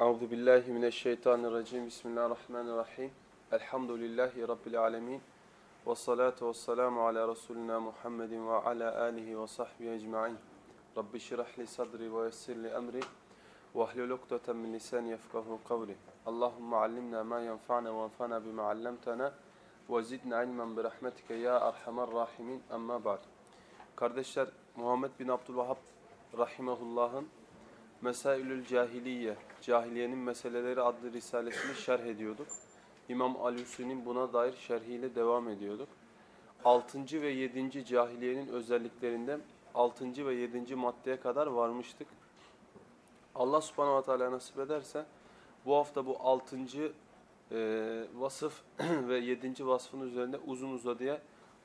Euzu billahi mineşşeytanirracim. Bismillahirrahmanirrahim. Elhamdülillahi rabbil alamin. Ve salatu vesselamu ala resulina Muhammedin ve ala alihi ve sahbihi ecmaîn. Rabbi şrah li sadri ve yessir li emri ve hlul ukdeten min lisani yefkahu kavli. Allahumme allimna ma yenfa'na ve enfa'na bima 'allamtana ve zidna ilmen bi rahmetike ya erhamer rahimin. Amma ba'd. Kardeşler Muhammed bin Abdülvahhab rahimehullah'ın Mesailül Cahiliye, Cahiliyenin Meseleleri adlı risalesini şerh ediyorduk. İmam Alusi'nin buna dair şerhiyle devam ediyorduk. 6. ve 7. cahiliyenin özelliklerinden 6. ve 7. maddeye kadar varmıştık. Allah subhanahu wa ta'ala nasip ederse bu hafta bu 6. E, vasıf ve 7. vasfın üzerinde uzun uzadıya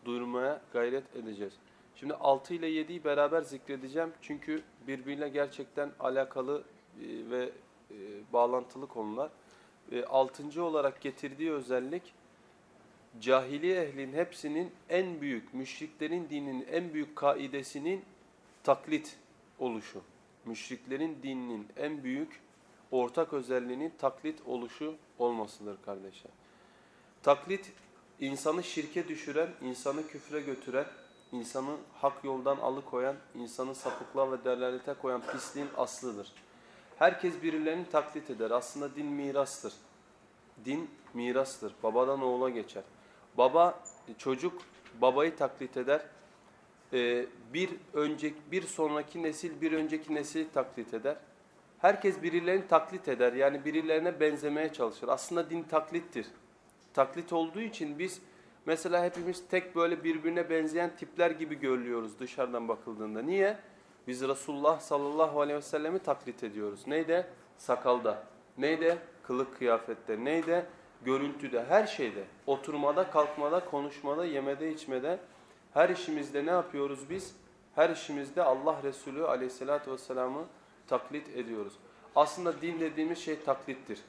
duyurmaya gayret edeceğiz. Şimdi 6 ile 7'yi beraber zikredeceğim. Çünkü birbiriyle gerçekten alakalı e, ve e, bağlantılı konular. 6. olarak getirdiği özellik cahiliye ehlin hepsinin en büyük, müşriklerin dininin en büyük kaidesinin taklit oluşu. Müşriklerin dininin en büyük ortak özelliğinin taklit oluşu olmasıdır kardeşler. Taklit insanı şirke düşüren, insanı küfre götüren, insanı hak yoldan alıkoyan, insanı sapıklığa ve derlalete koyan pisliğin aslıdır. Herkes birilerini taklit eder. Aslında din mirastır. Din mirastır. Babadan oğula geçer. Baba, çocuk babayı taklit eder. Ee, bir önceki, bir sonraki nesil bir önceki nesili taklit eder. Herkes birilerini taklit eder. Yani birilerine benzemeye çalışır. Aslında din taklittir. Taklit olduğu için biz Mesela hepimiz tek böyle birbirine benzeyen tipler gibi görülüyoruz dışarıdan bakıldığında. Niye? Biz Resulullah sallallahu aleyhi ve sellemi taklit ediyoruz. Neyde? Sakalda. Neyde? Kılık kıyafette. Neyde? Görüntüde. Her şeyde. Oturmada, kalkmada, konuşmada, yemede, içmede. Her işimizde ne yapıyoruz biz? Her işimizde Allah Resulü aleyhissalatü vesselam'ı taklit ediyoruz. Aslında din dediğimiz şey taklittir.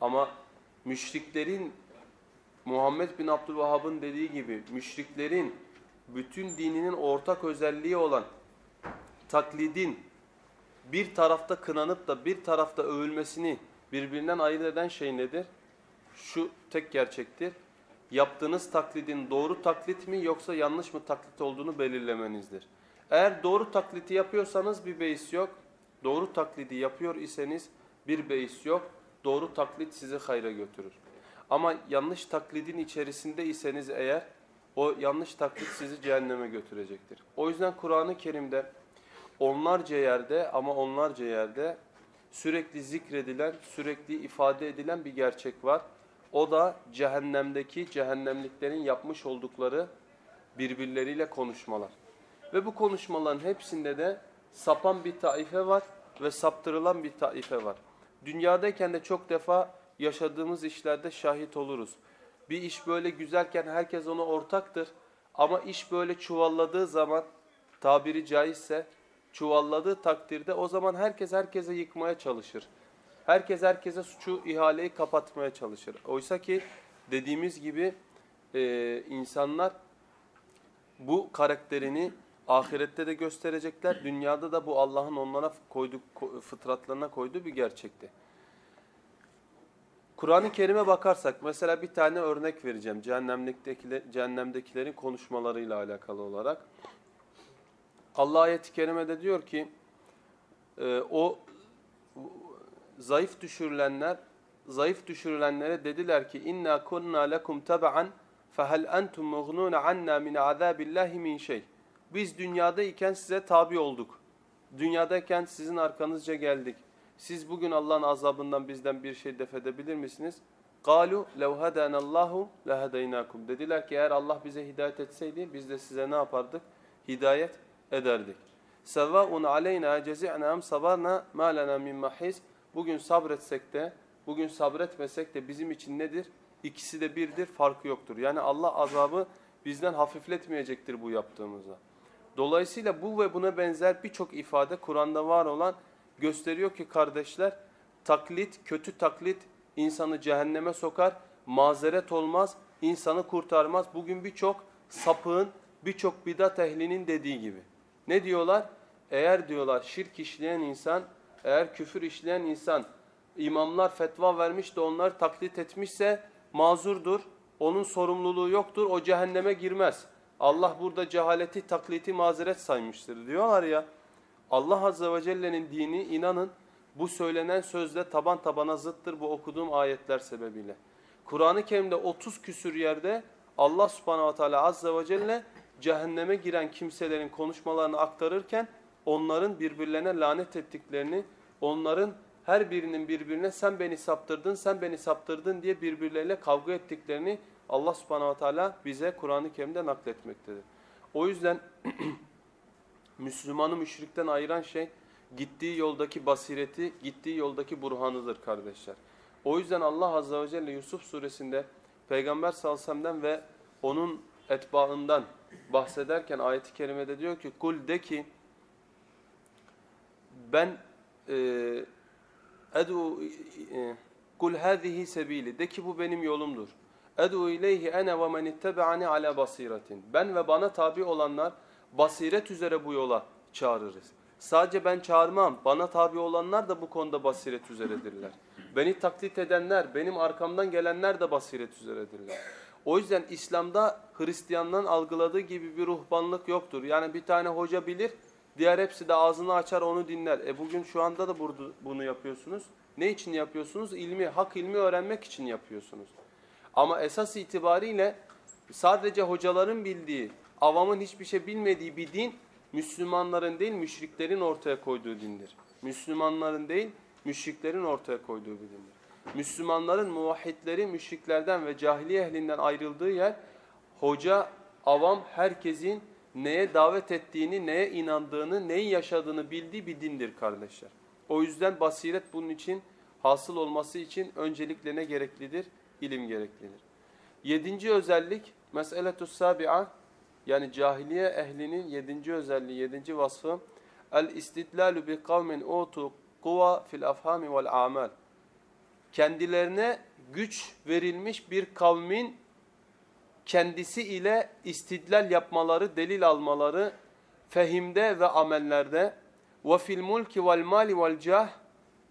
Ama müşriklerin Muhammed bin Abdülvahhab'ın dediği gibi müşriklerin bütün dininin ortak özelliği olan taklidin bir tarafta kınanıp da bir tarafta övülmesini birbirinden ayırt eden şey nedir? Şu tek gerçektir. Yaptığınız taklidin doğru taklit mi yoksa yanlış mı taklit olduğunu belirlemenizdir. Eğer doğru taklidi yapıyorsanız bir beis yok. Doğru taklidi yapıyor iseniz bir beis yok. Doğru taklit sizi hayra götürür. Ama yanlış taklidin içerisinde iseniz eğer o yanlış taklit sizi cehenneme götürecektir. O yüzden Kur'an-ı Kerim'de onlarca yerde ama onlarca yerde sürekli zikredilen, sürekli ifade edilen bir gerçek var. O da cehennemdeki cehennemliklerin yapmış oldukları birbirleriyle konuşmalar. Ve bu konuşmaların hepsinde de sapan bir taife var ve saptırılan bir taife var. Dünyadayken de çok defa yaşadığımız işlerde şahit oluruz. Bir iş böyle güzelken herkes ona ortaktır. Ama iş böyle çuvalladığı zaman tabiri caizse çuvalladığı takdirde o zaman herkes herkese yıkmaya çalışır. Herkes herkese suçu, ihaleyi kapatmaya çalışır. Oysa ki dediğimiz gibi e, insanlar bu karakterini ahirette de gösterecekler. Dünyada da bu Allah'ın onlara koyduğu, fıtratlarına koyduğu bir gerçekti. Kur'an-ı Kerim'e bakarsak mesela bir tane örnek vereceğim cehennemliktekiler, cehennemdekilerin konuşmalarıyla alakalı olarak. Allah ayet-i kerimede diyor ki e, o zayıf düşürülenler zayıf düşürülenlere dediler ki inna kunna lekum tab'an fehel entum mughnun anna min azabillahi min şey. Biz dünyadayken size tabi olduk. Dünyadayken sizin arkanızca geldik. Siz bugün Allah'ın azabından bizden bir şey def edebilir misiniz? قَالُوا لَوْ هَدَانَ اللّٰهُ لَهَدَيْنَاكُمْ Dediler ki eğer Allah bize hidayet etseydi biz de size ne yapardık? Hidayet ederdik. سَوَاءٌ عَلَيْنَا جَزِعْنَا اَمْ صَبَرْنَا مَا لَنَا مِنْ مَحِيزٍ Bugün sabretsek de, bugün sabretmesek de bizim için nedir? İkisi de birdir, farkı yoktur. Yani Allah azabı bizden hafifletmeyecektir bu yaptığımızda. Dolayısıyla bu ve buna benzer birçok ifade Kur'an'da var olan gösteriyor ki kardeşler taklit, kötü taklit insanı cehenneme sokar, mazeret olmaz, insanı kurtarmaz. Bugün birçok sapığın, birçok bidat ehlinin dediği gibi. Ne diyorlar? Eğer diyorlar şirk işleyen insan, eğer küfür işleyen insan imamlar fetva vermiş de onları taklit etmişse mazurdur. Onun sorumluluğu yoktur. O cehenneme girmez. Allah burada cehaleti, takliti mazeret saymıştır diyorlar ya. Allah Azze ve Celle'nin dini inanın bu söylenen sözle taban tabana zıttır bu okuduğum ayetler sebebiyle. Kur'an-ı Kerim'de 30 küsür yerde Allah Subhanahu Teala Azze ve Celle cehenneme giren kimselerin konuşmalarını aktarırken onların birbirlerine lanet ettiklerini, onların her birinin birbirine sen beni saptırdın, sen beni saptırdın diye birbirleriyle kavga ettiklerini Allah subhanahu wa Taala bize Kur'an-ı Kerim'de nakletmektedir. O yüzden Müslümanı müşrikten ayıran şey gittiği yoldaki basireti, gittiği yoldaki burhanıdır kardeşler. O yüzden Allah Azze ve Celle Yusuf suresinde Peygamber sallallahu ve onun etbaından bahsederken ayeti kerimede diyor ki kul de ki ben e, edu e, kul hâzihi sebili de ki bu benim yolumdur. Edu ileyhi ene ve men ittebe'ani ala basiretin. Ben ve bana tabi olanlar basiret üzere bu yola çağırırız. Sadece ben çağırmam. Bana tabi olanlar da bu konuda basiret üzeredirler. Beni taklit edenler, benim arkamdan gelenler de basiret üzeredirler. O yüzden İslam'da Hristiyanların algıladığı gibi bir ruhbanlık yoktur. Yani bir tane hoca bilir, diğer hepsi de ağzını açar onu dinler. E bugün şu anda da bunu yapıyorsunuz. Ne için yapıyorsunuz? İlmi, hak ilmi öğrenmek için yapıyorsunuz. Ama esas itibariyle sadece hocaların bildiği, avamın hiçbir şey bilmediği bir din Müslümanların değil müşriklerin ortaya koyduğu dindir. Müslümanların değil müşriklerin ortaya koyduğu bir dindir. Müslümanların muvahhidleri müşriklerden ve cahiliye ehlinden ayrıldığı yer hoca, avam herkesin neye davet ettiğini, neye inandığını, neyi yaşadığını bildiği bir dindir kardeşler. O yüzden basiret bunun için hasıl olması için öncelikle ne gereklidir? İlim gereklidir. Yedinci özellik, meseletus sabi'a yani cahiliye ehlinin yedinci özelliği, yedinci vasfı el istidlalu bi kavmin utu kuva fil afhami vel amal. Kendilerine güç verilmiş bir kavmin kendisi ile istidlal yapmaları, delil almaları fehimde ve amellerde ve fil mulki vel mali vel cah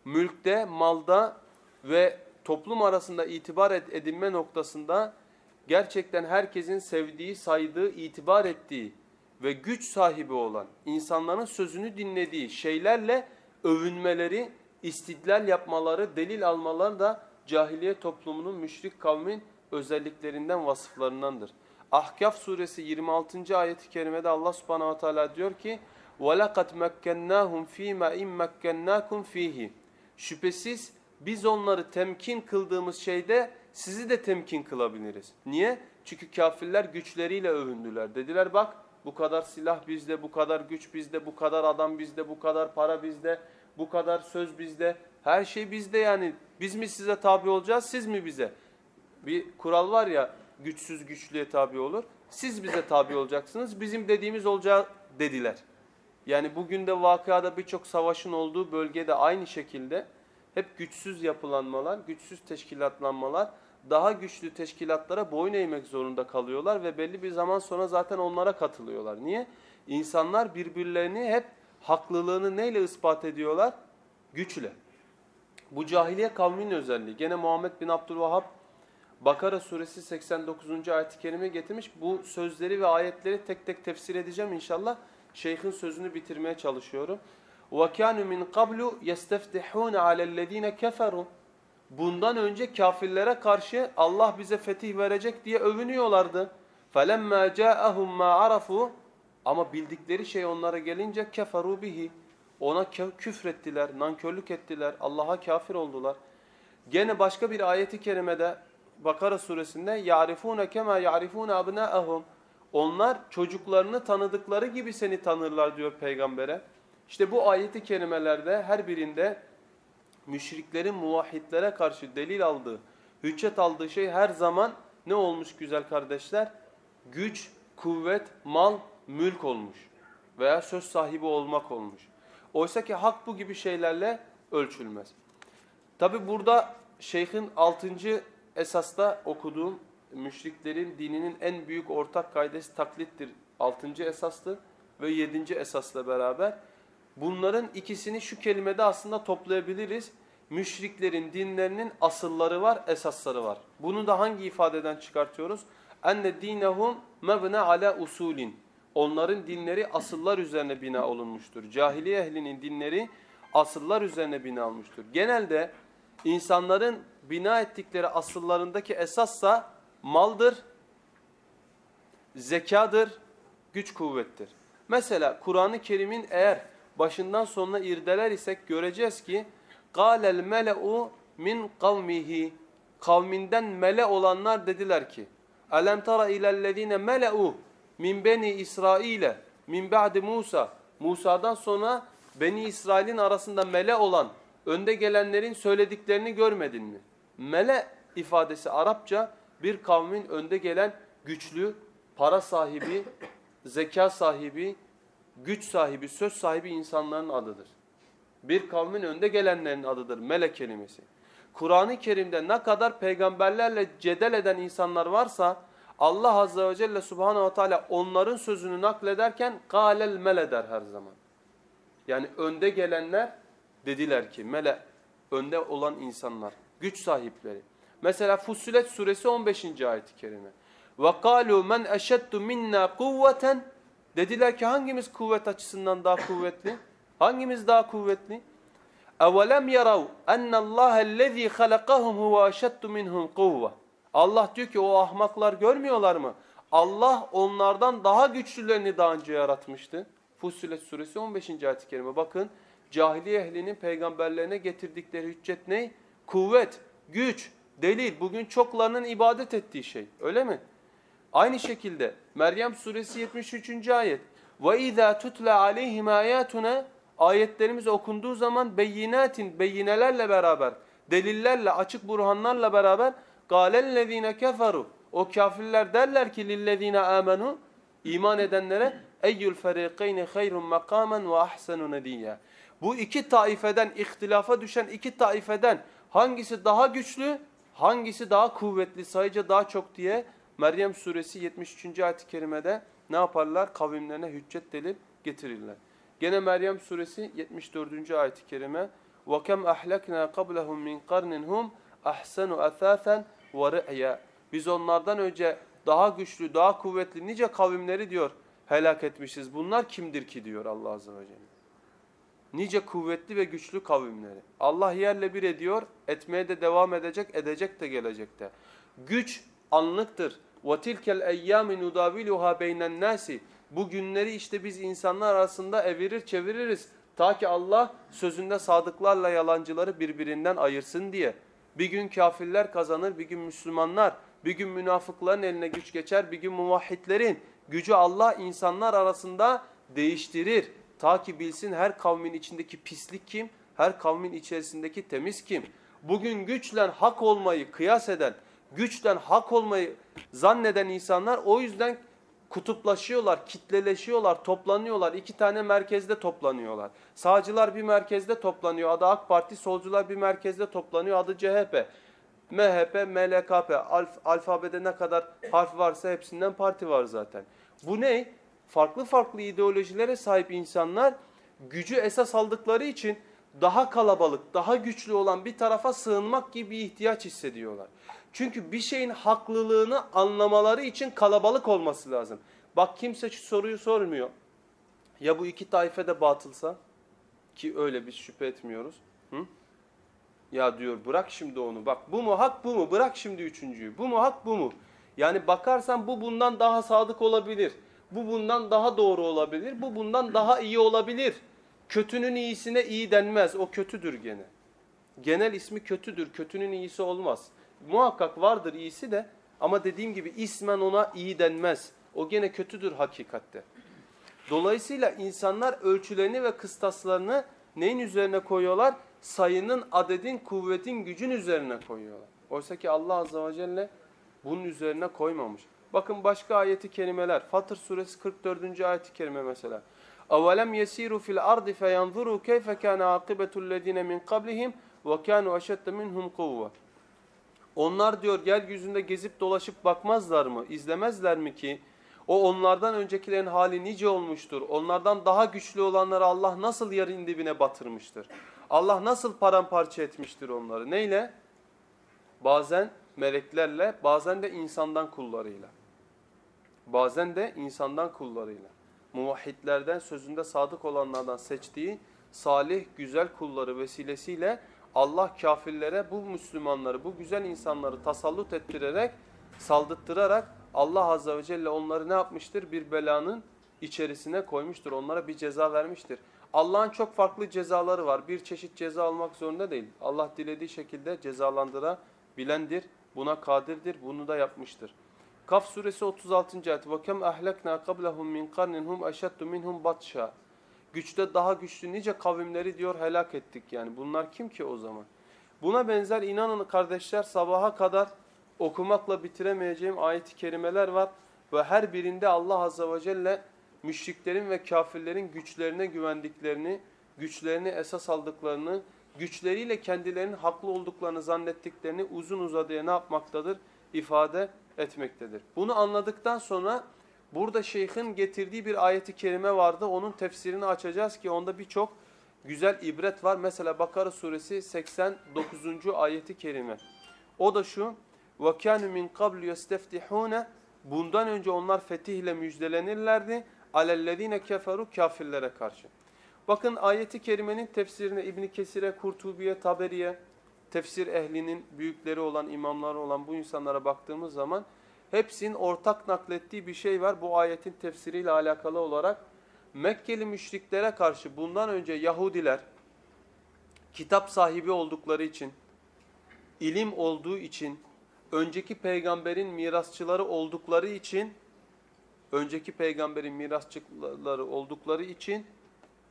mülkte, malda ve toplum arasında itibar edinme noktasında gerçekten herkesin sevdiği, saydığı, itibar ettiği ve güç sahibi olan, insanların sözünü dinlediği şeylerle övünmeleri, istidlal yapmaları, delil almaları da cahiliye toplumunun, müşrik kavmin özelliklerinden, vasıflarındandır. Ahkaf suresi 26. ayeti kerimede Allah subhanahu wa ta'ala diyor ki وَلَقَدْ مَكَّنَّاهُمْ ف۪ي مَا اِمْ مَكَّنَّاكُمْ ف۪يهِ Şüphesiz biz onları temkin kıldığımız şeyde sizi de temkin kılabiliriz. Niye? Çünkü kafirler güçleriyle övündüler. Dediler bak bu kadar silah bizde, bu kadar güç bizde, bu kadar adam bizde, bu kadar para bizde, bu kadar söz bizde. Her şey bizde yani. Biz mi size tabi olacağız, siz mi bize? Bir kural var ya güçsüz güçlüye tabi olur. Siz bize tabi olacaksınız, bizim dediğimiz olacağı dediler. Yani bugün de vakıada birçok savaşın olduğu bölgede aynı şekilde hep güçsüz yapılanmalar, güçsüz teşkilatlanmalar daha güçlü teşkilatlara boyun eğmek zorunda kalıyorlar ve belli bir zaman sonra zaten onlara katılıyorlar. Niye? İnsanlar birbirlerini hep haklılığını neyle ispat ediyorlar? Güçle. Bu cahiliye kavminin özelliği. Gene Muhammed bin Abdülvahhab Bakara suresi 89. ayet-i kerime getirmiş. Bu sözleri ve ayetleri tek tek tefsir edeceğim inşallah. Şeyhin sözünü bitirmeye çalışıyorum. وَكَانُوا مِنْ قَبْلُ يَسْتَفْتِحُونَ عَلَى الَّذ۪ينَ كَفَرُوا Bundan önce kafirlere karşı Allah bize fetih verecek diye övünüyorlardı. فَلَمَّا جَاءَهُمْ مَا عَرَفُوا Ama bildikleri şey onlara gelince keferu bihi. Ona küfrettiler, nankörlük ettiler, Allah'a kafir oldular. Gene başka bir ayeti kerimede Bakara suresinde يَعْرِفُونَ كَمَا يَعْرِفُونَ أَبْنَاءَهُمْ Onlar çocuklarını tanıdıkları gibi seni tanırlar diyor peygambere. İşte bu ayeti kerimelerde her birinde müşriklerin muvahhidlere karşı delil aldığı Hüccet aldığı şey her zaman ne olmuş güzel kardeşler? Güç, kuvvet, mal, mülk olmuş. Veya söz sahibi olmak olmuş. Oysa ki hak bu gibi şeylerle ölçülmez. Tabi burada şeyhin 6. esasta okuduğum müşriklerin dininin en büyük ortak kaidesi taklittir. 6. esastı ve 7. esasla beraber. Bunların ikisini şu kelimede aslında toplayabiliriz. Müşriklerin dinlerinin asılları var, esasları var. Bunu da hangi ifadeden çıkartıyoruz? Enne dinehum mebne ala usulin. Onların dinleri asıllar üzerine bina olunmuştur. Cahiliye ehlinin dinleri asıllar üzerine bina olmuştur. Genelde insanların bina ettikleri asıllarındaki esassa maldır, zekadır, güç kuvvettir. Mesela Kur'an-ı Kerim'in eğer başından sonuna irdeler isek göreceğiz ki قَالَ الْمَلَأُ min kavmihi Kavminden mele olanlar dediler ki أَلَمْ تَرَ اِلَى الَّذ۪ينَ مَلَأُ min beni İsrail'e min ba'di Musa Musa'dan sonra Beni İsrail'in arasında mele olan önde gelenlerin söylediklerini görmedin mi? Mele ifadesi Arapça bir kavmin önde gelen güçlü, para sahibi, zeka sahibi, güç sahibi, söz sahibi insanların adıdır. Bir kavmin önde gelenlerin adıdır melek kelimesi. Kur'an-ı Kerim'de ne kadar peygamberlerle cedel eden insanlar varsa Allah Azze ve Celle Subhanahu ve Teala onların sözünü naklederken kâlel mele der her zaman. Yani önde gelenler dediler ki mele önde olan insanlar, güç sahipleri. Mesela Fussilet suresi 15. ayet-i kerime. وَقَالُوا مَنْ اَشَدُّ مِنَّا قُوَّةً Dediler ki hangimiz kuvvet açısından daha kuvvetli? Hangimiz daha kuvvetli? اَوَلَمْ يَرَوْا اَنَّ اللّٰهَ الَّذ۪ي خَلَقَهُمْ هُوَ اَشَدُّ مِنْهُمْ قُوَّةً Allah diyor ki o ahmaklar görmüyorlar mı? Allah onlardan daha güçlülerini daha önce yaratmıştı. Fussilet suresi 15. ayet-i kerime. Bakın cahiliye ehlinin peygamberlerine getirdikleri hüccet ne? Kuvvet, güç, delil. Bugün çoklarının ibadet ettiği şey. Öyle mi? Aynı şekilde Meryem suresi 73. ayet. Ve izâ tutla aleyhim âyâtuna ayetlerimiz okunduğu zaman beyinatin beyinelerle beraber delillerle açık burhanlarla beraber galellezîne keferu o kafirler derler ki lillezîne amenu iman edenlere eyyül ferîkeyni hayrun makamen ve ahsenu nediyya. Bu iki taifeden ihtilafa düşen iki taifeden hangisi daha güçlü hangisi daha kuvvetli sayıca daha çok diye Meryem suresi 73. ayet-i kerimede ne yaparlar? Kavimlerine hüccet delil getirirler. Gene Meryem suresi 74. ayet-i kerime وَكَمْ أَحْلَكْنَا قَبْلَهُمْ مِنْ قَرْنٍ هُمْ أَحْسَنُ أَثَاثًا وَرِعْيًا Biz onlardan önce daha güçlü, daha kuvvetli nice kavimleri diyor helak etmişiz. Bunlar kimdir ki diyor Allah Azze ve Celle. Nice kuvvetli ve güçlü kavimleri. Allah yerle bir ediyor, etmeye de devam edecek, edecek de gelecekte. Güç anlıktır. وَتِلْكَ الْاَيَّامِ نُدَاوِلُهَا بَيْنَ النَّاسِ Bu günleri işte biz insanlar arasında evirir çeviririz. Ta ki Allah sözünde sadıklarla yalancıları birbirinden ayırsın diye. Bir gün kafirler kazanır, bir gün Müslümanlar, bir gün münafıkların eline güç geçer, bir gün muvahhidlerin gücü Allah insanlar arasında değiştirir. Ta ki bilsin her kavmin içindeki pislik kim, her kavmin içerisindeki temiz kim. Bugün güçle hak olmayı kıyas eden, güçten hak olmayı zanneden insanlar o yüzden kutuplaşıyorlar, kitleleşiyorlar, toplanıyorlar. İki tane merkezde toplanıyorlar. Sağcılar bir merkezde toplanıyor, adı AK Parti, solcular bir merkezde toplanıyor, adı CHP. MHP, MLKP, alf, alfabede ne kadar harf varsa hepsinden parti var zaten. Bu ne? Farklı farklı ideolojilere sahip insanlar gücü esas aldıkları için daha kalabalık, daha güçlü olan bir tarafa sığınmak gibi bir ihtiyaç hissediyorlar. Çünkü bir şeyin haklılığını anlamaları için kalabalık olması lazım. Bak kimse şu soruyu sormuyor. Ya bu iki taife de batılsa? Ki öyle biz şüphe etmiyoruz. Hı? Ya diyor bırak şimdi onu. Bak bu mu hak bu mu? Bırak şimdi üçüncüyü. Bu mu hak bu mu? Yani bakarsan bu bundan daha sadık olabilir. Bu bundan daha doğru olabilir. Bu bundan daha iyi olabilir. Kötünün iyisine iyi denmez. O kötüdür gene. Genel ismi kötüdür. Kötünün iyisi olmaz Muhakkak vardır iyisi de ama dediğim gibi ismen ona iyi denmez. O gene kötüdür hakikatte. Dolayısıyla insanlar ölçülerini ve kıstaslarını neyin üzerine koyuyorlar? sayının, adedin, kuvvetin, gücün üzerine koyuyorlar. Oysa ki Allah Azze ve Celle bunun üzerine koymamış. Bakın başka ayeti kerimeler. Fatır suresi 44. ayeti kerime mesela. أَوَلَمْ يَسِيرُوا فِي الْأَرْضِ فَيَنْظُرُوا كَيْفَ كَانَ عَاقِبَةُ الَّذ۪ينَ مِنْ قَبْلِهِمْ وَكَانُوا أَشَدَّ مِنْهُمْ قُوَّةً onlar diyor yeryüzünde gezip dolaşıp bakmazlar mı, izlemezler mi ki o onlardan öncekilerin hali nice olmuştur. Onlardan daha güçlü olanları Allah nasıl yerin dibine batırmıştır. Allah nasıl paramparça etmiştir onları. Neyle? Bazen meleklerle, bazen de insandan kullarıyla. Bazen de insandan kullarıyla. Muvahhidlerden, sözünde sadık olanlardan seçtiği salih, güzel kulları vesilesiyle Allah kafirlere bu Müslümanları, bu güzel insanları tasallut ettirerek, saldırttırarak Allah Azze ve Celle onları ne yapmıştır? Bir belanın içerisine koymuştur. Onlara bir ceza vermiştir. Allah'ın çok farklı cezaları var. Bir çeşit ceza almak zorunda değil. Allah dilediği şekilde cezalandırabilendir. Buna kadirdir. Bunu da yapmıştır. Kaf suresi 36. ayet. وَكَمْ أَهْلَكْنَا قَبْلَهُمْ مِنْ قَرْنٍ هُمْ أَشَدُّ مِنْهُمْ بَطْشًا Güçte daha güçlü nice kavimleri diyor helak ettik yani. Bunlar kim ki o zaman? Buna benzer inanın kardeşler sabaha kadar okumakla bitiremeyeceğim ayet-i kerimeler var. Ve her birinde Allah Azze ve Celle müşriklerin ve kafirlerin güçlerine güvendiklerini, güçlerini esas aldıklarını, güçleriyle kendilerinin haklı olduklarını zannettiklerini uzun uzadıya ne yapmaktadır? İfade etmektedir. Bunu anladıktan sonra burada şeyhin getirdiği bir ayeti kerime vardı. Onun tefsirini açacağız ki onda birçok güzel ibret var. Mesela Bakara suresi 89. ayeti kerime. O da şu. وَكَانُ مِنْ قَبْلُ يَسْتَفْتِحُونَ Bundan önce onlar fetihle müjdelenirlerdi. alellezine keferu kafirlere karşı. Bakın ayeti kerimenin tefsirine İbn Kesir'e, Kurtubi'ye, Taberi'ye, tefsir ehlinin büyükleri olan, imamları olan bu insanlara baktığımız zaman hepsinin ortak naklettiği bir şey var. Bu ayetin tefsiriyle alakalı olarak Mekkeli müşriklere karşı bundan önce Yahudiler kitap sahibi oldukları için, ilim olduğu için, önceki peygamberin mirasçıları oldukları için önceki peygamberin mirasçıları oldukları için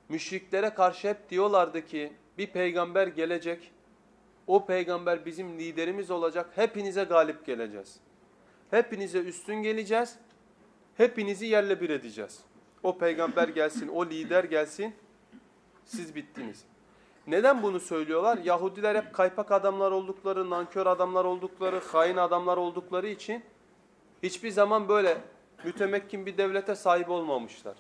müşriklere karşı hep diyorlardı ki bir peygamber gelecek. O peygamber bizim liderimiz olacak. Hepinize galip geleceğiz. Hepinize üstün geleceğiz. Hepinizi yerle bir edeceğiz. O peygamber gelsin, o lider gelsin. Siz bittiniz. Neden bunu söylüyorlar? Yahudiler hep kaypak adamlar oldukları, nankör adamlar oldukları, hain adamlar oldukları için hiçbir zaman böyle mütemekkin bir devlete sahip olmamışlar.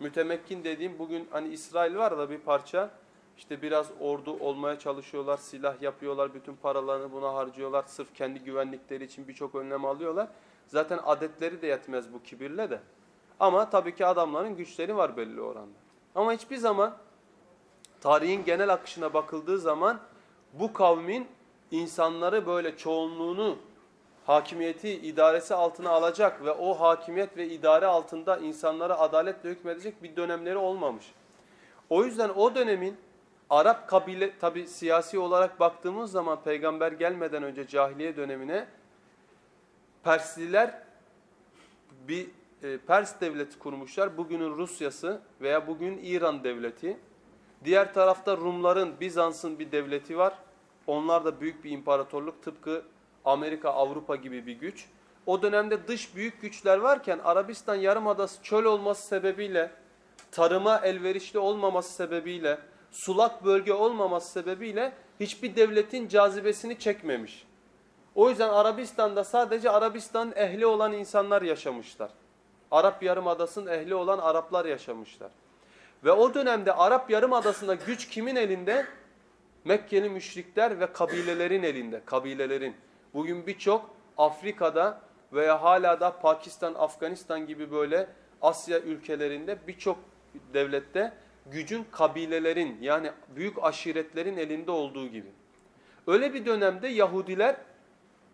Mütemekkin dediğim bugün hani İsrail var da bir parça işte biraz ordu olmaya çalışıyorlar, silah yapıyorlar, bütün paralarını buna harcıyorlar. Sırf kendi güvenlikleri için birçok önlem alıyorlar. Zaten adetleri de yetmez bu kibirle de. Ama tabii ki adamların güçleri var belli oranda. Ama hiçbir zaman tarihin genel akışına bakıldığı zaman bu kavmin insanları böyle çoğunluğunu hakimiyeti, idaresi altına alacak ve o hakimiyet ve idare altında insanlara adaletle hükmedecek bir dönemleri olmamış. O yüzden o dönemin Arap kabile, tabi siyasi olarak baktığımız zaman peygamber gelmeden önce cahiliye dönemine Persliler bir e, Pers devleti kurmuşlar. Bugünün Rusyası veya bugün İran devleti. Diğer tarafta Rumların, Bizans'ın bir devleti var. Onlar da büyük bir imparatorluk tıpkı Amerika, Avrupa gibi bir güç. O dönemde dış büyük güçler varken Arabistan Yarımadası çöl olması sebebiyle, tarıma elverişli olmaması sebebiyle, sulak bölge olmaması sebebiyle hiçbir devletin cazibesini çekmemiş. O yüzden Arabistan'da sadece Arabistan ehli olan insanlar yaşamışlar. Arap Yarımadası'nın ehli olan Araplar yaşamışlar. Ve o dönemde Arap Yarımadası'nda güç kimin elinde? Mekkeli müşrikler ve kabilelerin elinde, kabilelerin. Bugün birçok Afrika'da veya hala da Pakistan, Afganistan gibi böyle Asya ülkelerinde birçok devlette gücün kabilelerin yani büyük aşiretlerin elinde olduğu gibi. Öyle bir dönemde Yahudiler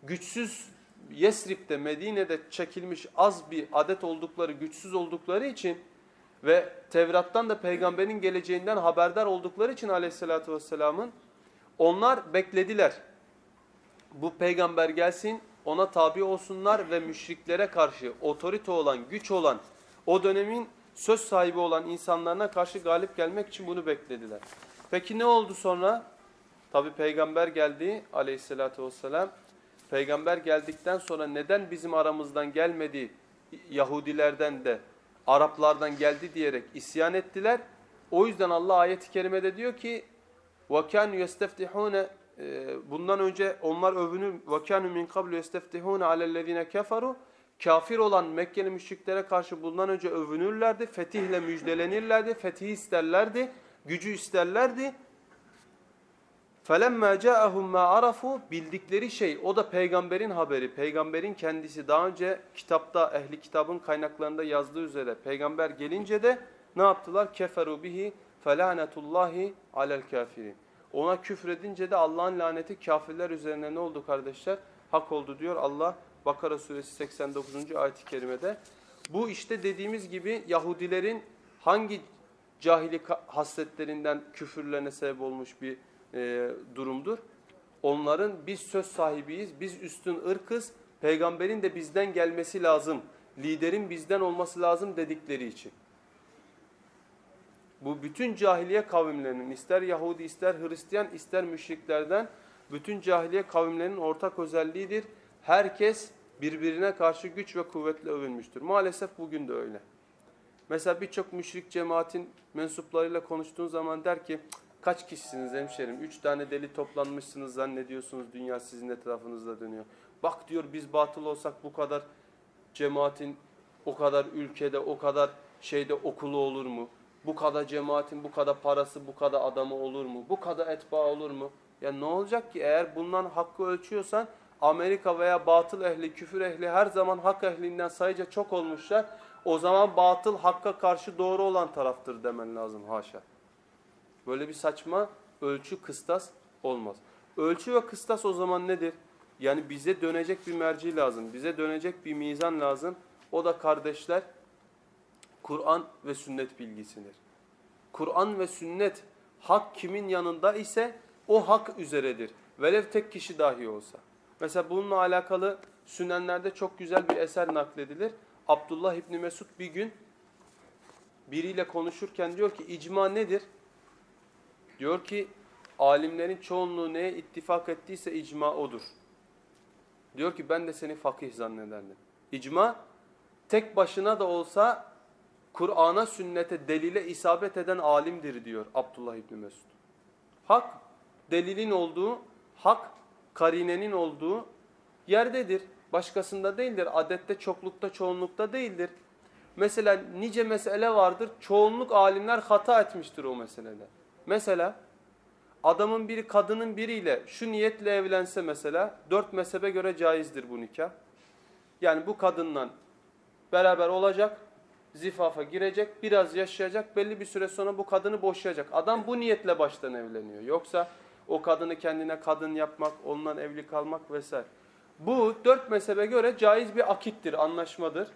güçsüz Yesrib'de, Medine'de çekilmiş az bir adet oldukları, güçsüz oldukları için ve Tevrat'tan da peygamberin geleceğinden haberdar oldukları için aleyhissalatü vesselamın onlar beklediler. Bu peygamber gelsin, ona tabi olsunlar ve müşriklere karşı otorite olan, güç olan, o dönemin söz sahibi olan insanlarına karşı galip gelmek için bunu beklediler. Peki ne oldu sonra? Tabi peygamber geldi aleyhissalatü vesselam. Peygamber geldikten sonra neden bizim aramızdan gelmedi Yahudilerden de Araplardan geldi diyerek isyan ettiler. O yüzden Allah ayet-i kerimede diyor ki وَكَانُ يَسْتَفْتِحُونَ Bundan önce onlar övünür. وَكَانُ مِنْ قَبْلُ يَسْتَفْتِحُونَ عَلَى الَّذ۪ينَ كَفَرُوا Kafir olan Mekkeli müşriklere karşı bundan önce övünürlerdi. Fetihle müjdelenirlerdi. Fetih isterlerdi. Gücü isterlerdi. فَلَمَّا جَاءَهُمْ مَا عَرَفُوا Bildikleri şey, o da peygamberin haberi. Peygamberin kendisi daha önce kitapta, ehli kitabın kaynaklarında yazdığı üzere peygamber gelince de ne yaptılar? كَفَرُوا bihi فَلَانَةُ alel kafirin. Ona küfredince de Allah'ın laneti kafirler üzerine ne oldu kardeşler? Hak oldu diyor Allah Bakara suresi 89. ayet-i kerimede. Bu işte dediğimiz gibi Yahudilerin hangi cahili hasletlerinden küfürlerine sebep olmuş bir e, durumdur. Onların biz söz sahibiyiz, biz üstün ırkız, peygamberin de bizden gelmesi lazım, liderin bizden olması lazım dedikleri için. Bu bütün cahiliye kavimlerinin ister Yahudi ister Hristiyan ister müşriklerden bütün cahiliye kavimlerinin ortak özelliğidir. Herkes birbirine karşı güç ve kuvvetle övünmüştür. Maalesef bugün de öyle. Mesela birçok müşrik cemaatin mensuplarıyla konuştuğun zaman der ki kaç kişisiniz hemşerim? Üç tane deli toplanmışsınız zannediyorsunuz dünya sizin etrafınızda dönüyor. Bak diyor biz batıl olsak bu kadar cemaatin o kadar ülkede o kadar şeyde okulu olur mu? Bu kadar cemaatin bu kadar parası bu kadar adamı olur mu? Bu kadar etba olur mu? Ya ne olacak ki eğer bundan hakkı ölçüyorsan Amerika veya batıl ehli, küfür ehli her zaman hak ehlinden sayıca çok olmuşlar. O zaman batıl hakka karşı doğru olan taraftır demen lazım haşa. Böyle bir saçma ölçü kıstas olmaz. Ölçü ve kıstas o zaman nedir? Yani bize dönecek bir merci lazım. Bize dönecek bir mizan lazım. O da kardeşler Kur'an ve sünnet bilgisidir. Kur'an ve sünnet hak kimin yanında ise o hak üzeredir. Velev tek kişi dahi olsa. Mesela bununla alakalı sünenlerde çok güzel bir eser nakledilir. Abdullah İbni Mesud bir gün biriyle konuşurken diyor ki icma nedir? Diyor ki alimlerin çoğunluğu neye ittifak ettiyse icma odur. Diyor ki ben de seni fakih zannederdim. İcma tek başına da olsa Kur'an'a, sünnete, delile isabet eden alimdir diyor Abdullah İbni Mesud. Hak, delilin olduğu, hak, karinenin olduğu yerdedir. Başkasında değildir. Adette, çoklukta, çoğunlukta değildir. Mesela nice mesele vardır. Çoğunluk alimler hata etmiştir o meselede. Mesela adamın biri kadının biriyle şu niyetle evlense mesela dört mezhebe göre caizdir bu nikah. Yani bu kadınla beraber olacak zifafa girecek, biraz yaşayacak, belli bir süre sonra bu kadını boşayacak. Adam bu niyetle baştan evleniyor. Yoksa o kadını kendine kadın yapmak, ondan evli kalmak vesaire. Bu dört mezhebe göre caiz bir akittir, anlaşmadır.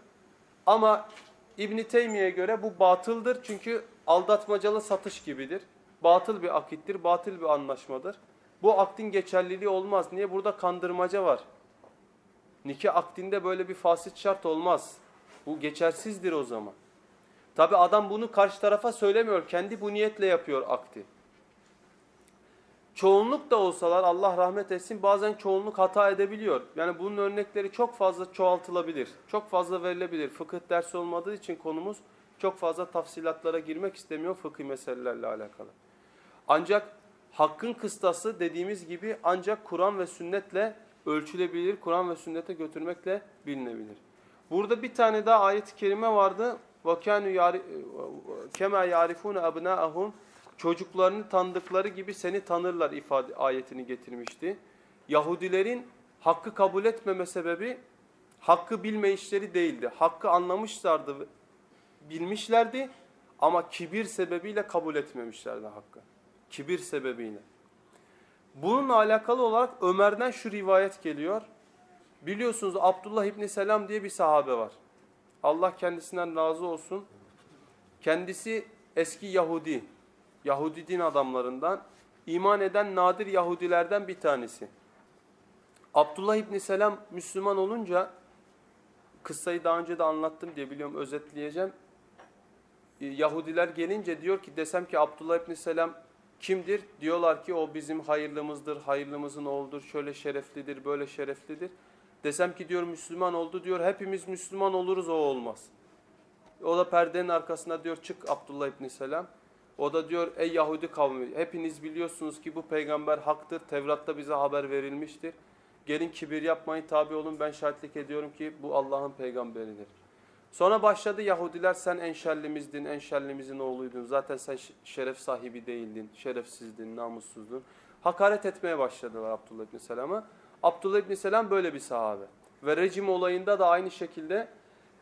Ama İbn Teymiye göre bu batıldır çünkü aldatmacalı satış gibidir. Batıl bir akittir, batıl bir anlaşmadır. Bu aktin geçerliliği olmaz. Niye? Burada kandırmaca var. Nikah akdinde böyle bir fasit şart olmaz. Bu geçersizdir o zaman. Tabi adam bunu karşı tarafa söylemiyor. Kendi bu niyetle yapıyor akti Çoğunluk da olsalar Allah rahmet etsin bazen çoğunluk hata edebiliyor. Yani bunun örnekleri çok fazla çoğaltılabilir. Çok fazla verilebilir. Fıkıh dersi olmadığı için konumuz çok fazla tafsilatlara girmek istemiyor fıkıh meselelerle alakalı. Ancak hakkın kıstası dediğimiz gibi ancak Kur'an ve sünnetle ölçülebilir. Kur'an ve sünnete götürmekle bilinebilir. Burada bir tane daha ayet-i kerime vardı. وَكَانُوا كَمَا يَعْرِفُونَ أَبْنَاءَهُمْ Çocuklarını tanıdıkları gibi seni tanırlar ifade ayetini getirmişti. Yahudilerin hakkı kabul etmeme sebebi hakkı bilme işleri değildi. Hakkı anlamışlardı, bilmişlerdi ama kibir sebebiyle kabul etmemişlerdi hakkı. Kibir sebebiyle. Bununla alakalı olarak Ömer'den şu rivayet geliyor. Biliyorsunuz Abdullah İbni Selam diye bir sahabe var. Allah kendisinden razı olsun. Kendisi eski Yahudi, Yahudi din adamlarından, iman eden nadir Yahudilerden bir tanesi. Abdullah İbni Selam Müslüman olunca, kıssayı daha önce de anlattım diye biliyorum özetleyeceğim. Yahudiler gelince diyor ki desem ki Abdullah İbni Selam Kimdir? Diyorlar ki o bizim hayırlımızdır, hayırlımızın oğludur, şöyle şereflidir, böyle şereflidir. Desem ki diyor Müslüman oldu diyor hepimiz Müslüman oluruz o olmaz. O da perdenin arkasında diyor çık Abdullah İbni Selam. O da diyor ey Yahudi kavmi hepiniz biliyorsunuz ki bu peygamber haktır. Tevrat'ta bize haber verilmiştir. Gelin kibir yapmayın tabi olun ben şahitlik ediyorum ki bu Allah'ın peygamberidir. Sonra başladı Yahudiler sen en şerlimizdin, en şerlimizin oğluydun. Zaten sen şeref sahibi değildin, şerefsizdin, namussuzdun. Hakaret etmeye başladılar Abdullah İbni Selam'a. Abdullah İbni Selam böyle bir sahabe. Ve rejim olayında da aynı şekilde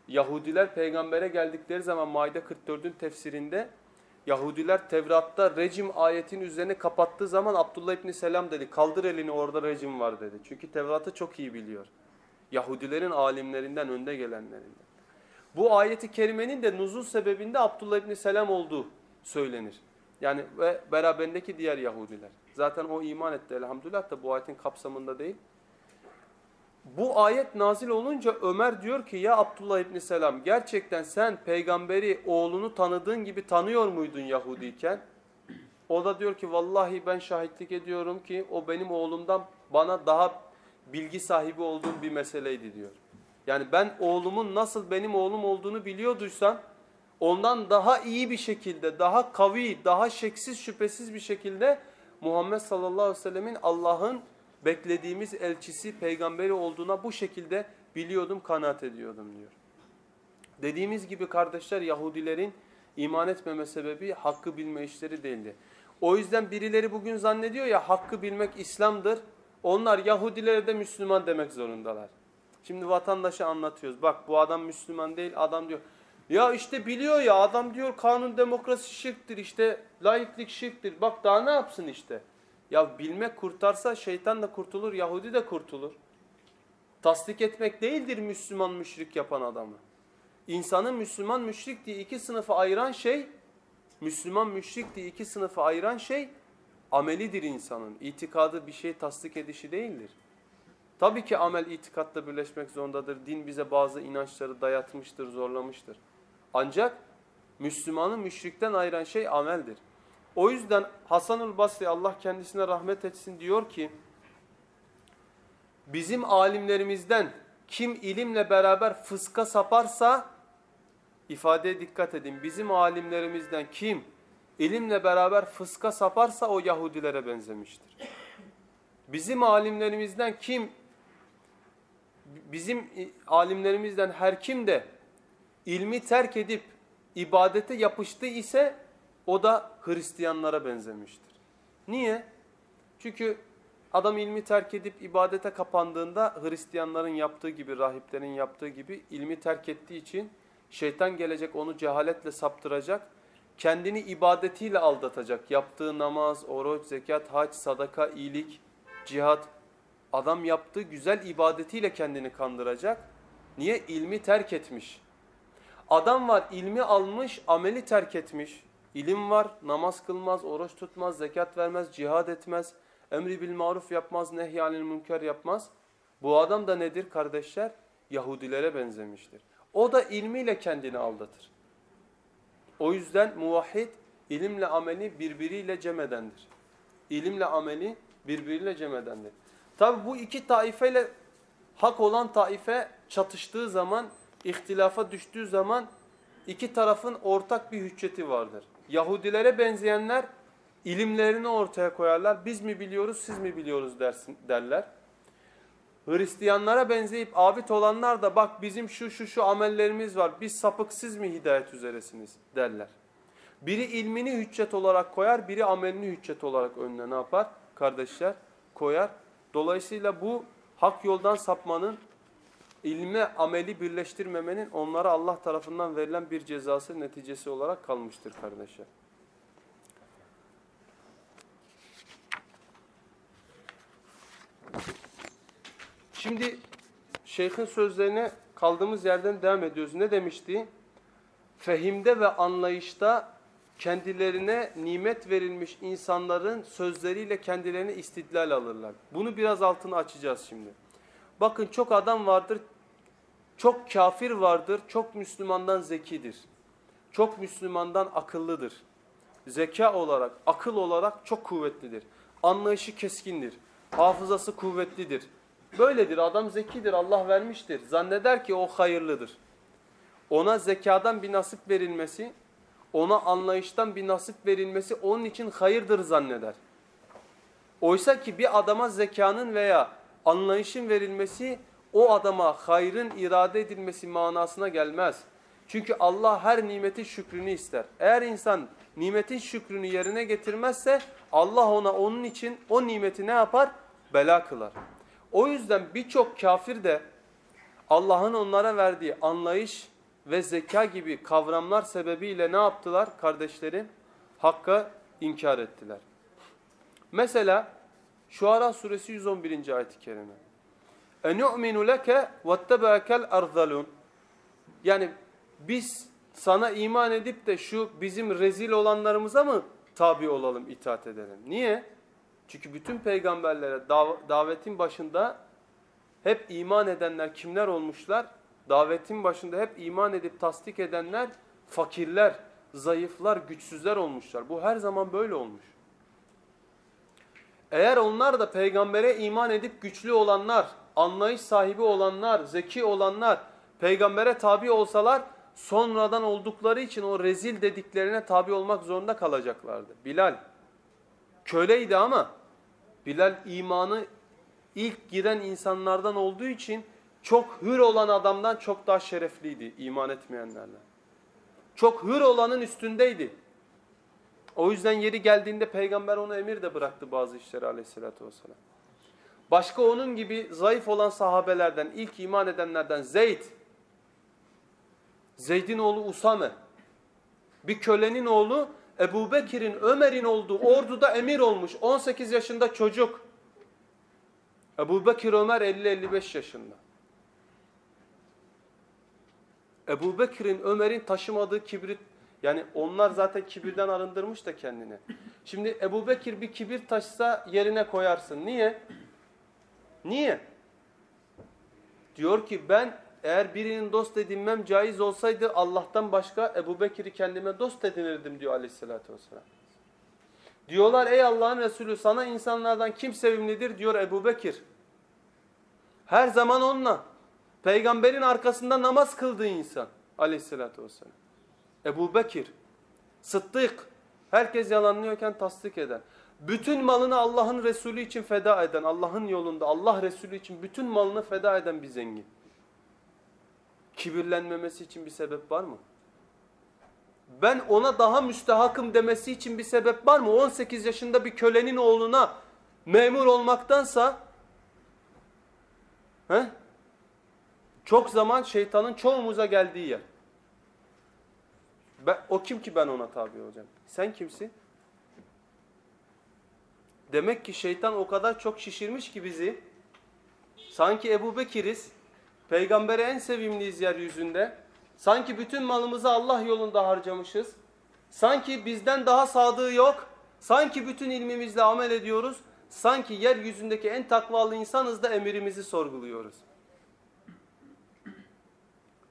Yahudiler peygambere geldikleri zaman Maide 44'ün tefsirinde Yahudiler Tevrat'ta rejim ayetin üzerine kapattığı zaman Abdullah İbni Selam dedi kaldır elini orada rejim var dedi. Çünkü Tevrat'ı çok iyi biliyor. Yahudilerin alimlerinden önde gelenlerinden. Bu ayeti kerimenin de nuzul sebebinde Abdullah İbni Selam olduğu söylenir. Yani ve beraberindeki diğer Yahudiler. Zaten o iman etti elhamdülillah da bu ayetin kapsamında değil. Bu ayet nazil olunca Ömer diyor ki ya Abdullah İbni Selam gerçekten sen peygamberi oğlunu tanıdığın gibi tanıyor muydun Yahudiyken? O da diyor ki vallahi ben şahitlik ediyorum ki o benim oğlumdan bana daha bilgi sahibi olduğum bir meseleydi diyor. Yani ben oğlumun nasıl benim oğlum olduğunu biliyorduysam ondan daha iyi bir şekilde, daha kavi, daha şeksiz şüphesiz bir şekilde Muhammed sallallahu aleyhi ve sellemin Allah'ın beklediğimiz elçisi, peygamberi olduğuna bu şekilde biliyordum, kanaat ediyordum diyor. Dediğimiz gibi kardeşler Yahudilerin iman etmeme sebebi hakkı bilme işleri değildi. O yüzden birileri bugün zannediyor ya hakkı bilmek İslam'dır. Onlar Yahudilere de Müslüman demek zorundalar. Şimdi vatandaşa anlatıyoruz. Bak bu adam Müslüman değil. Adam diyor ya işte biliyor ya adam diyor kanun demokrasi şirktir işte laiklik şirktir. Bak daha ne yapsın işte. Ya bilmek kurtarsa şeytan da kurtulur, Yahudi de kurtulur. Tasdik etmek değildir Müslüman müşrik yapan adamı. İnsanı Müslüman müşrik diye iki sınıfa ayıran şey, Müslüman müşrik diye iki sınıfa ayıran şey amelidir insanın. İtikadı bir şey tasdik edişi değildir. Tabii ki amel itikatla birleşmek zorundadır. Din bize bazı inançları dayatmıştır, zorlamıştır. Ancak Müslümanı müşrikten ayıran şey ameldir. O yüzden Hasanul Basri Allah kendisine rahmet etsin diyor ki bizim alimlerimizden kim ilimle beraber fıska saparsa ifadeye dikkat edin. Bizim alimlerimizden kim ilimle beraber fıska saparsa o Yahudilere benzemiştir. Bizim alimlerimizden kim bizim alimlerimizden her kim de ilmi terk edip ibadete yapıştı ise o da Hristiyanlara benzemiştir. Niye? Çünkü adam ilmi terk edip ibadete kapandığında Hristiyanların yaptığı gibi, rahiplerin yaptığı gibi ilmi terk ettiği için şeytan gelecek onu cehaletle saptıracak. Kendini ibadetiyle aldatacak. Yaptığı namaz, oruç, zekat, hac, sadaka, iyilik, cihat. Adam yaptığı güzel ibadetiyle kendini kandıracak. Niye? İlmi terk etmiş. Adam var ilmi almış, ameli terk etmiş. İlim var, namaz kılmaz, oruç tutmaz, zekat vermez, cihad etmez, emri bil maruf yapmaz, nehyanil münker yapmaz. Bu adam da nedir kardeşler? Yahudilere benzemiştir. O da ilmiyle kendini aldatır. O yüzden muvahhid ilimle ameli birbiriyle cem edendir. İlimle ameli birbiriyle cem edendir. Tabi bu iki taifeyle hak olan taife çatıştığı zaman, ihtilafa düştüğü zaman iki tarafın ortak bir hücceti vardır. Yahudilere benzeyenler ilimlerini ortaya koyarlar. Biz mi biliyoruz, siz mi biliyoruz dersin, derler. Hristiyanlara benzeyip abid olanlar da bak bizim şu şu şu amellerimiz var. Biz sapık siz mi hidayet üzeresiniz derler. Biri ilmini hüccet olarak koyar, biri amelini hüccet olarak önüne ne yapar? Kardeşler koyar. Dolayısıyla bu hak yoldan sapmanın, ilme ameli birleştirmemenin onlara Allah tarafından verilen bir cezası neticesi olarak kalmıştır kardeşler. Şimdi şeyhin sözlerine kaldığımız yerden devam ediyoruz. Ne demişti? Fehimde ve anlayışta kendilerine nimet verilmiş insanların sözleriyle kendilerine istidlal alırlar. Bunu biraz altını açacağız şimdi. Bakın çok adam vardır, çok kafir vardır, çok Müslümandan zekidir. Çok Müslümandan akıllıdır. zeka olarak, akıl olarak çok kuvvetlidir. Anlayışı keskindir. Hafızası kuvvetlidir. Böyledir. Adam zekidir. Allah vermiştir. Zanneder ki o hayırlıdır. Ona zekadan bir nasip verilmesi, ona anlayıştan bir nasip verilmesi onun için hayırdır zanneder. Oysa ki bir adama zekanın veya anlayışın verilmesi o adama hayrın irade edilmesi manasına gelmez. Çünkü Allah her nimetin şükrünü ister. Eğer insan nimetin şükrünü yerine getirmezse Allah ona onun için o nimeti ne yapar? Bela kılar. O yüzden birçok kafir de Allah'ın onlara verdiği anlayış ve zeka gibi kavramlar sebebiyle ne yaptılar kardeşlerim? Hakka inkar ettiler. Mesela Şuara suresi 111. ayet-i kerime. اَنُؤْمِنُ لَكَ وَاتَّبَاكَ الْاَرْذَلُونَ Yani biz sana iman edip de şu bizim rezil olanlarımıza mı tabi olalım, itaat edelim? Niye? Çünkü bütün peygamberlere dav davetin başında hep iman edenler kimler olmuşlar? Davetin başında hep iman edip tasdik edenler fakirler, zayıflar, güçsüzler olmuşlar. Bu her zaman böyle olmuş. Eğer onlar da peygambere iman edip güçlü olanlar, anlayış sahibi olanlar, zeki olanlar peygambere tabi olsalar sonradan oldukları için o rezil dediklerine tabi olmak zorunda kalacaklardı. Bilal köleydi ama Bilal imanı ilk giren insanlardan olduğu için çok hür olan adamdan çok daha şerefliydi iman etmeyenlerle. Çok hür olanın üstündeydi. O yüzden yeri geldiğinde peygamber ona emir de bıraktı bazı işleri aleyhissalatü vesselam. Başka onun gibi zayıf olan sahabelerden, ilk iman edenlerden Zeyd, Zeyd'in oğlu Usame, bir kölenin oğlu Ebu Bekir'in, Ömer'in olduğu orduda emir olmuş. 18 yaşında çocuk. Ebu Bekir Ömer 50-55 yaşında. Ebu Bekir'in, Ömer'in taşımadığı kibrit, yani onlar zaten kibirden arındırmış da kendini. Şimdi Ebu Bekir bir kibir taşısa yerine koyarsın. Niye? Niye? Diyor ki ben eğer birinin dost edinmem caiz olsaydı Allah'tan başka Ebu Bekir'i kendime dost edinirdim diyor aleyhissalatü vesselam. Diyorlar ey Allah'ın Resulü sana insanlardan kim sevimlidir diyor Ebu Bekir. Her zaman onunla. Peygamberin arkasında namaz kıldığı insan aleyhissalatü vesselam. Ebu Bekir, Sıddık, herkes yalanlıyorken tasdik eden. Bütün malını Allah'ın Resulü için feda eden, Allah'ın yolunda Allah Resulü için bütün malını feda eden bir zengin. Kibirlenmemesi için bir sebep var mı? Ben ona daha müstehakım demesi için bir sebep var mı? 18 yaşında bir kölenin oğluna memur olmaktansa he? çok zaman şeytanın çoğumuza geldiği yer. Ben, o kim ki ben ona tabi olacağım? Sen kimsin? Demek ki şeytan o kadar çok şişirmiş ki bizi. Sanki Ebu Bekir'iz. Peygambere en sevimliyiz yeryüzünde. Sanki bütün malımızı Allah yolunda harcamışız. Sanki bizden daha sadığı yok. Sanki bütün ilmimizle amel ediyoruz. Sanki yeryüzündeki en takvalı insanız da emirimizi sorguluyoruz.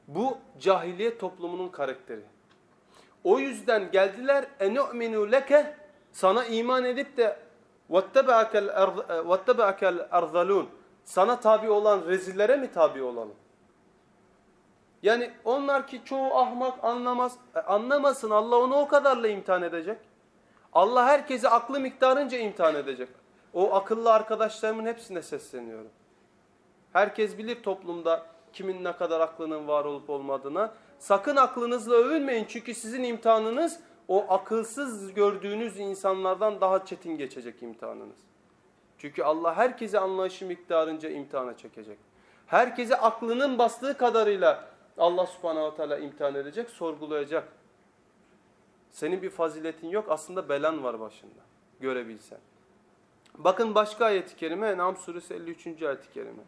Bu cahiliye toplumunun karakteri. O yüzden geldiler enu'minu leke sana iman edip de vettebe'akel erzalun sana tabi olan rezillere mi tabi olalım? Yani onlar ki çoğu ahmak anlamaz. E, anlamasın Allah onu o kadarla imtihan edecek. Allah herkesi aklı miktarınca imtihan edecek. O akıllı arkadaşlarımın hepsine sesleniyorum. Herkes bilir toplumda kimin ne kadar aklının var olup olmadığına. Sakın aklınızla övünmeyin çünkü sizin imtihanınız o akılsız gördüğünüz insanlardan daha çetin geçecek imtihanınız. Çünkü Allah herkesi anlayışı miktarınca imtihana çekecek. Herkesi aklının bastığı kadarıyla Allah subhanahu teala imtihan edecek, sorgulayacak. Senin bir faziletin yok aslında belan var başında. Görebilsen. Bakın başka ayet-i kerime En'am suresi 53. ayet-i kerime.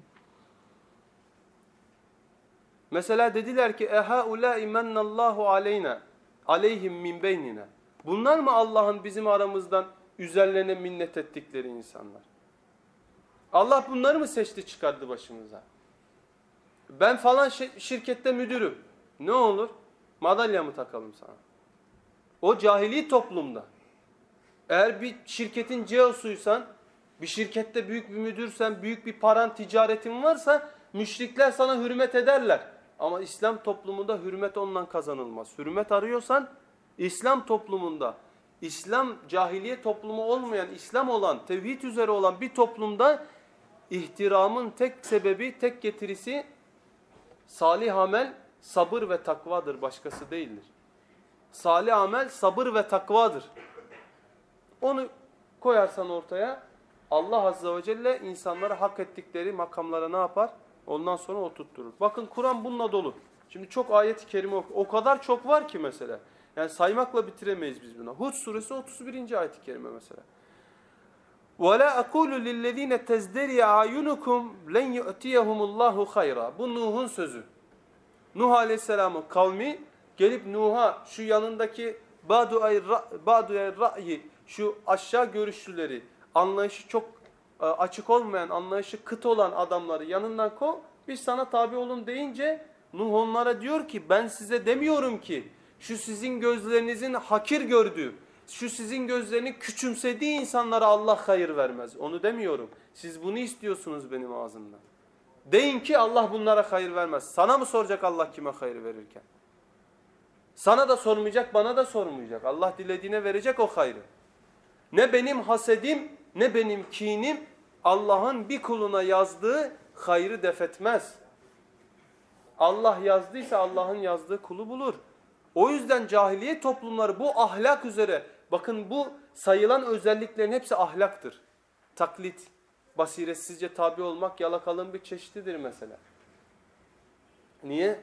Mesela dediler ki eha ulai mennallahu aleyna aleyhim min beynina. Bunlar mı Allah'ın bizim aramızdan üzerlerine minnet ettikleri insanlar? Allah bunları mı seçti çıkardı başımıza? Ben falan şirkette müdürüm. Ne olur? Madalya mı takalım sana? O cahili toplumda. Eğer bir şirketin CEO'suysan, bir şirkette büyük bir müdürsen, büyük bir paran, ticaretin varsa müşrikler sana hürmet ederler. Ama İslam toplumunda hürmet ondan kazanılmaz. Hürmet arıyorsan İslam toplumunda, İslam cahiliye toplumu olmayan, İslam olan, tevhid üzere olan bir toplumda ihtiramın tek sebebi, tek getirisi salih amel, sabır ve takvadır. Başkası değildir. Salih amel, sabır ve takvadır. Onu koyarsan ortaya Allah Azze ve Celle insanlara hak ettikleri makamlara ne yapar? Ondan sonra oturtturur. Bakın Kur'an bununla dolu. Şimdi çok ayet-i kerime o, o kadar çok var ki mesela. Yani saymakla bitiremeyiz biz buna. Hud suresi 31. ayet-i kerime mesela. وَلَا أَقُولُ لِلَّذ۪ينَ تَزْدَرِيَ عَيُنُكُمْ لَنْ يُؤْتِيَهُمُ اللّٰهُ خَيْرًا Bu Nuh'un sözü. Nuh Aleyhisselam'ın kavmi gelip Nuh'a şu yanındaki Badu Ra'yi şu aşağı görüşlüleri anlayışı çok e, açık olmayan, anlayışı kıt olan adamları yanından ko, biz sana tabi olun deyince Nuh onlara diyor ki ben size demiyorum ki şu sizin gözlerinizin hakir gördüğü, şu sizin gözlerinin küçümsediği insanlara Allah hayır vermez. Onu demiyorum. Siz bunu istiyorsunuz benim ağzımdan. Deyin ki Allah bunlara hayır vermez. Sana mı soracak Allah kime hayır verirken? Sana da sormayacak, bana da sormayacak. Allah dilediğine verecek o hayrı. Ne benim hasedim, ne benim kinim Allah'ın bir kuluna yazdığı hayrı defetmez. Allah yazdıysa Allah'ın yazdığı kulu bulur. O yüzden cahiliye toplumları bu ahlak üzere, bakın bu sayılan özelliklerin hepsi ahlaktır. Taklit, basiretsizce tabi olmak yalakalığın bir çeşididir mesela. Niye?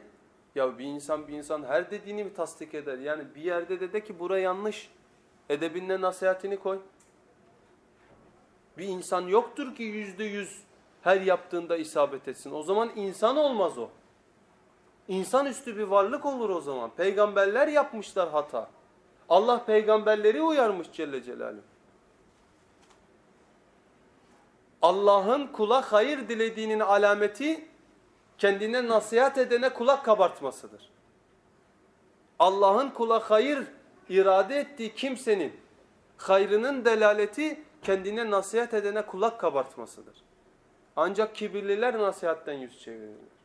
Ya bir insan bir insan her dediğini mi tasdik eder? Yani bir yerde de de ki bura yanlış. Edebinle nasihatini koy. Bir insan yoktur ki yüzde yüz her yaptığında isabet etsin. O zaman insan olmaz o. İnsanüstü bir varlık olur o zaman. Peygamberler yapmışlar hata. Allah peygamberleri uyarmış Celle Celaluhu. Allah'ın kula hayır dilediğinin alameti kendine nasihat edene kulak kabartmasıdır. Allah'ın kula hayır irade ettiği kimsenin hayrının delaleti kendine nasihat edene kulak kabartmasıdır. Ancak kibirliler nasihatten yüz çevirirler.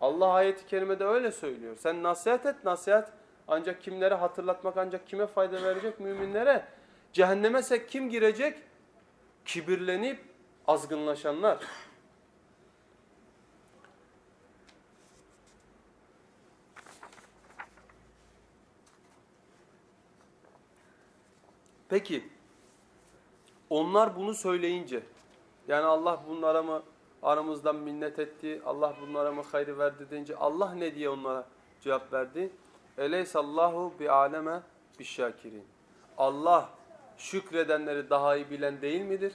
Allah ayeti kerimede öyle söylüyor. Sen nasihat et, nasihat ancak kimlere hatırlatmak ancak kime fayda verecek? Müminlere. Cehenneme kim girecek? Kibirlenip azgınlaşanlar. Peki onlar bunu söyleyince yani Allah bunlara mı aramızdan minnet etti, Allah bunlara mı hayrı verdi deyince Allah ne diye onlara cevap verdi? Eleysallahu bi aleme bişşakirin. Allah şükredenleri daha iyi bilen değil midir?